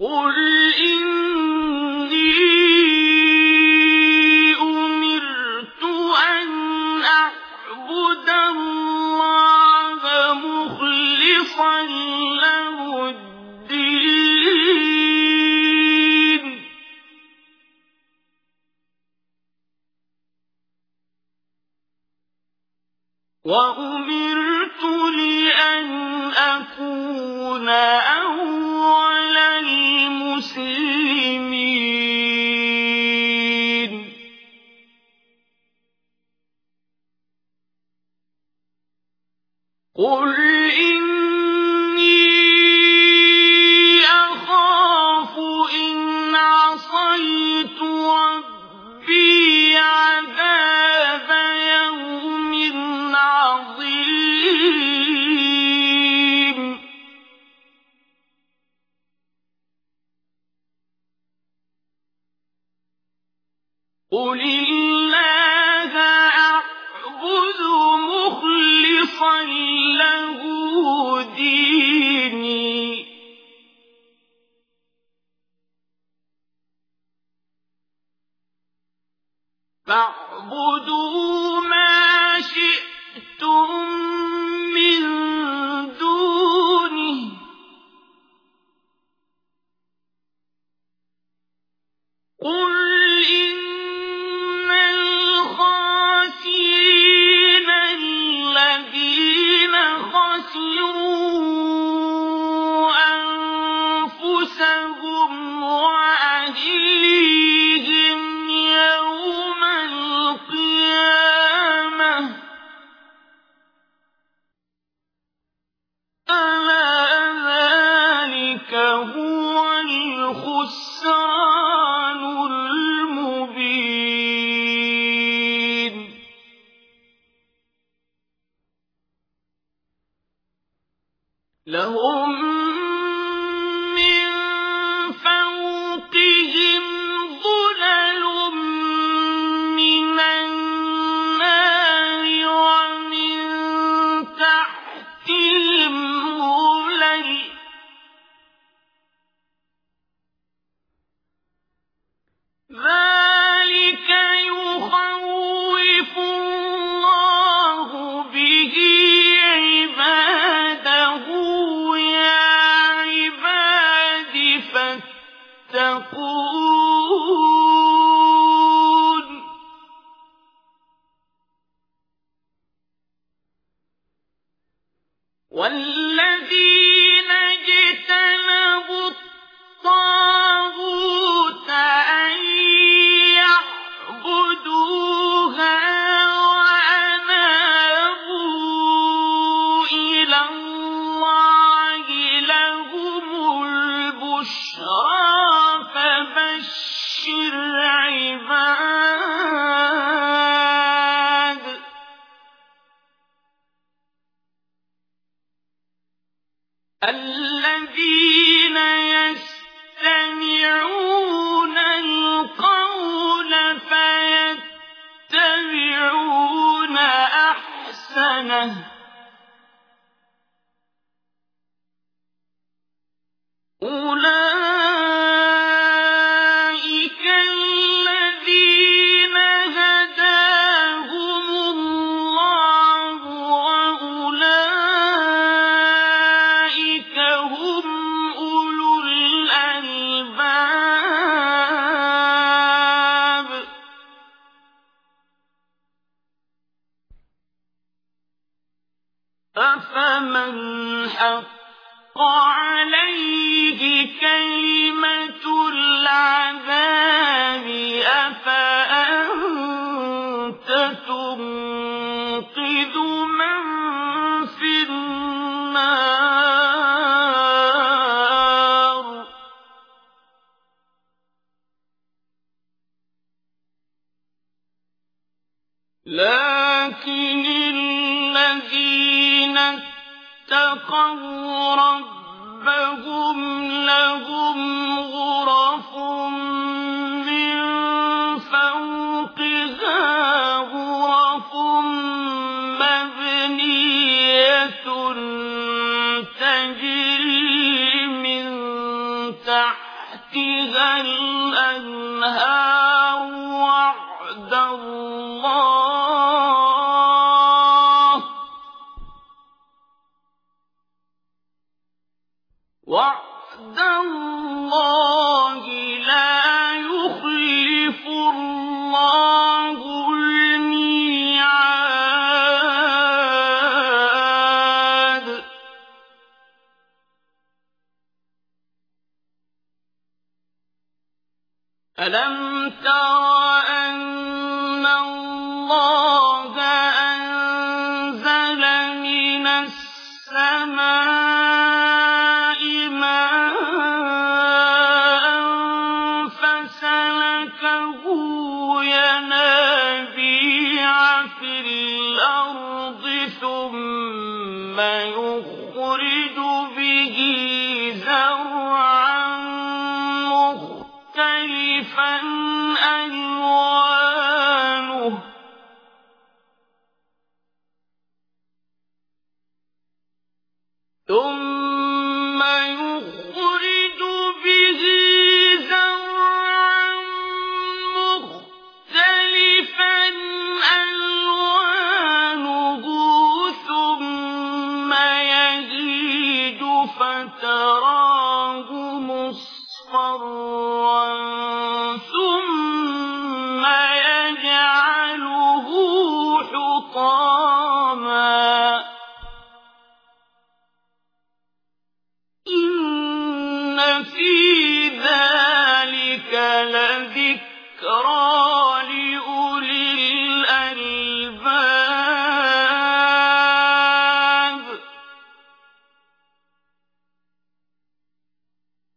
قل إني أمرت أن أعبد الله مخلصا له الدين. وأمرت لأن أكون أول قل إني أخاف إن عصيت ربي عذاب يوم عظيم قل فاعبدوا ما شئتم من دونه. قل إن الخاسرين الذين خسروا لهم والذين أفمن حق عليه كلمة العذاب أفأنت تنقذ من في النار؟ لكن اتقوا ربهم لهم غرف من فوقها غرف مبنية تجري من تحتها الأنهار. أَلَمْ تَرَ أَنَّ اللَّهَ أَنزَلَ مِنَ السَّمَاءِ ثم يخرج ذكرى